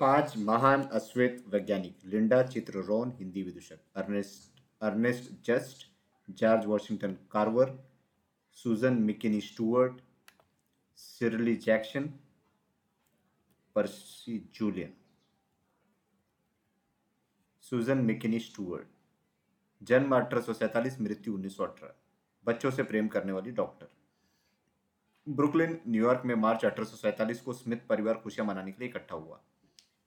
पाँच महान अश्वेत वैज्ञानिक, लिंडा चित्ररोन, Hindi विदूषक, Ernest Ernest Just, George Washington Carver, Susan McKinney Steward, Shirley Jackson Percy Julian. Susan McKinney Steward, जन्म अठारह मृत्यु उन्नीस सौ अठारह, बच्चों से प्रेम करने वाली डॉक्टर। ब्रुकलिन, न्यूयॉर्क में मार्च अठारह सौ सैंतालीस को स्मिथ परिवार खुशियाँ मनाने के लिए इकट्ठा हुआ।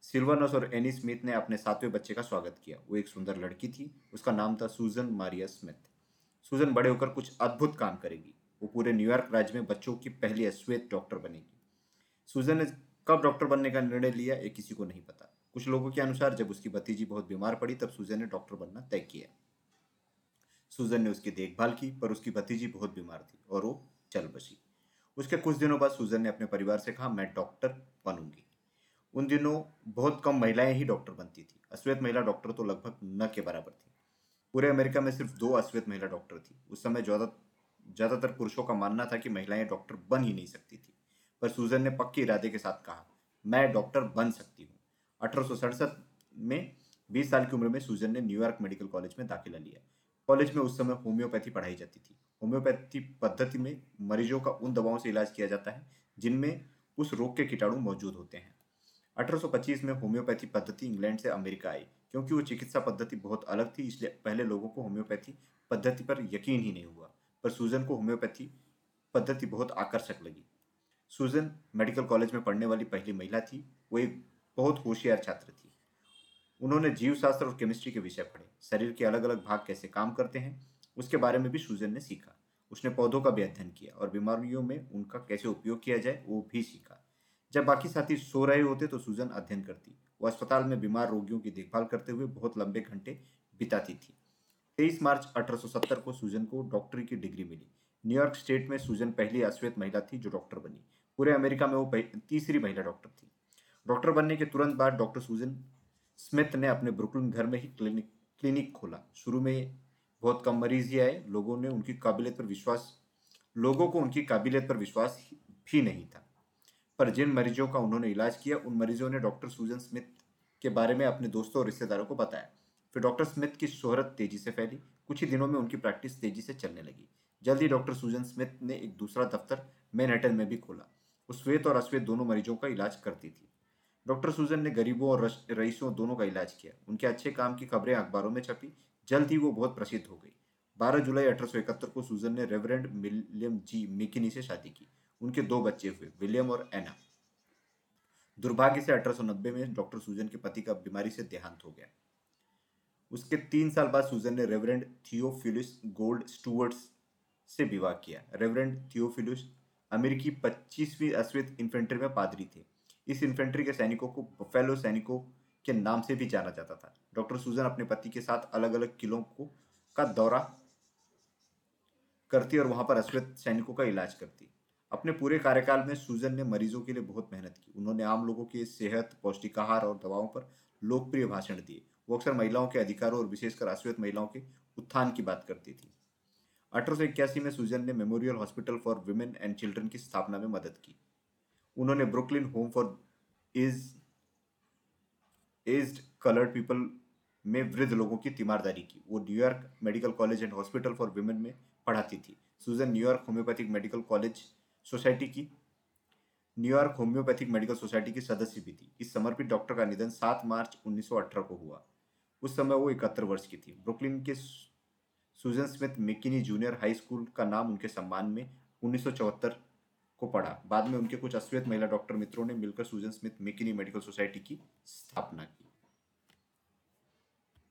सिल्वरनस और एनी स्मिथ ने अपने सातवें बच्चे का स्वागत किया। वो एक सुंदर लड़की थी। उसका नाम था सूजन मारिया स्मिथ। सूजन बड़े होकर कुछ अद्भुत काम करेगी। वो पूरे न्यूयॉर्क राज्य में बच्चों की पहली अश्वेत डॉक्टर बनेगी। सूजन ने कब डॉक्टर बनने का निर्णय लिया, ये किसी को नहीं पता। कुछ लोगों के अनुसार, जब उसकी भतीजी बहुत बीमार पड़ी, तब सूजन ने डॉक्टर बनना तय किया। सूजन ने उसकी देखभाल की, पर उसकी भतीजी बहुत बीमार थी और वो चल बसी। उसके कुछ दिनों बाद सूजन ने अपने परिवार से कहा, मैं डॉक्टर बनूँगी। उन दिनों बहुत कम महिलाएँ ही डॉक्टर बनती थी। अश्वेत महिला डॉक्टर तो लगभग न के बराबर थी। पूरे अमेरिका में सिर्फ़ दो अश्वेत महिला डॉक्टर थी। उस समय ज़्यादा, ज़्यादातर पुरुषों का मानना था कि महिलाएँ डॉक्टर बन ही नहीं सकती थी। पर सूजन ने पक्के इरादे के साथ कहा, मैं डॉक्टर बन सकती हूँ। अठारह सौ सड़सठ में बीस साल की उम्र में सूजन ने न्यूयॉर्क मेडिकल कॉलेज में दाखिला लिया। कॉलेज में उस समय होम्योपैथी पढ़ाई जाती थी। होम्योपैथी पद्धति में मरीजों का उन दवाओं से इलाज किया जाता है जिनमें उस रोग के कीटाणु मौजूद होते हैं। 1825 में होम्योपैथी पद्धति इंग्लैंड से अमेरिका आई, क्योंकि वो चिकित्सा पद्धति बहुत अलग थी, इसलिए पहले लोगों को होम्योपैथी पद्धति पर यकीन ही नहीं हुआ। पर सूजन को होम्योपैथी पद्धति बहुत आकर्षक लगी। सूजन मेडिकल कॉलेज में पढ़ने वाली पहली महिला थी, वो एक बहुत होशियार छात्र थी। उन्होंने जीव शास्त्र और केमिस्ट्री के विषय पढ़े। शरीर के अलग अलग भाग कैसे काम करते हैं, उसके बारे में भी सूजन ने सीखा। उसने पौधों का भी अध्ययन किया और बीमारियों में उनका कैसे उपयोग किया जाए, वो भी सीखा। जब बाकी साथी सो रहे होते तो सूजन अध्ययन करती। वो अस्पताल में बीमार रोगियों की देखभाल करते हुए बहुत लंबे घंटे बिताती थी। 23 मार्च 1870 को सूजन को डॉक्टरी की डिग्री मिली। न्यूयॉर्क स्टेट में सूजन पहली अश्वेत महिला थी जो डॉक्टर बनी। पूरे अमेरिका में वो तीसरी महिला डॉक्टर थी। डॉक्टर बनने के तुरंत बाद डॉक्टर सूजन स्मिथ ने अपने ब्रुकलिन घर में ही क्लिनिक क्लिनिक खोला। शुरू में बहुत कम मरीज़ ही आए। लोगों ने उनकी काबिलियत पर विश्वास, लोगों को उनकी काबिलियत पर विश्वास भी नहीं था। पर जिन मरीजों का उन्होंने इलाज किया, उन मरीजों ने डॉक्टर सूजन स्मिथ के बारे में अपने दोस्तों और रिश्तेदारों को बताया। फिर डॉक्टर स्मिथ की शोहरत तेज़ी से फैली। कुछ ही दिनों में उनकी प्रैक्टिस तेज़ी से चलने लगी। जल्द डॉक्टर सूजन स्मिथ ने एक दूसरा दफ्तर मैनहटन में भी खोला। वो श्वेत और अश्वेत दोनों मरीजों का इलाज करती थी। डॉक्टर सूजन ने गरीबों और रईसों दोनों का इलाज किया। उनके अच्छे काम की खबरें अखबारों में छपी। जल्द ही वो बहुत प्रसिद्ध हो गई। 12 जुलाई अठारह सौ इकहत्तर को सूजन ने रेवरेंड मिलियम जी मिकिनी से शादी की। उनके दो बच्चे हुए, विलियम और एना। दुर्भाग्य से 1890 में डॉक्टर सूजन के पति का बीमारी से देहांत हो गया। उसके तीन साल बाद सूजन ने रेवरेंड थियोफिलिस गोल्ड स्टूवर्ट्स से विवाह किया। रेवरेंड थियोफिलिस अमेरिकी 25वीं अश्वेत इन्फेंट्री में पादरी थे। इस इन्फेंट्री के सैनिकों को बफेलो सैनिकों के नाम से भी जाना जाता था। डॉक्टर सूजन अपने पति के साथ अलग अलग किलों को का दौरा करती और वहाँ पर अश्वेत सैनिकों का इलाज करती। अपने पूरे कार्यकाल में सूजन ने मरीजों के लिए बहुत मेहनत की। उन्होंने आम लोगों के सेहत पौष्टिक आहार और दवाओं पर लोकप्रिय भाषण दिए। वो अक्सर महिलाओं के अधिकारों और विशेषकर अश्वेत महिलाओं के उत्थान की बात करती थी। अठारह सौ इक्यासी में सूजन ने memorial hospital for women and children की स्थापना में मदद की। उन्होंने Brooklyn home for is, aged coloured people में वृद्ध लोगों की तीमारदारी की। वो New York medical college and hospital for women में पढ़ाती थी। Susan New York homeopathic medical college society की न्यूयॉर्क होम्योपैथिक मेडिकल सोसाइटी की सदस्य भी थी। इस समर्पित डॉक्टर का निधन 7 मार्च 1918 को हुआ। उस समय वो इकहत्तर वर्ष की थी। ब्रुकलिन के Susan Smith McKinney junior high school का नाम उनके सम्मान में उन्नीस सौ चौहत्तर को पढ़ा। बाद में उनके कुछ अश्वेत महिला डॉक्टर मित्रों ने मिलकर Susan Smith McKinney medical society की स्थापना की।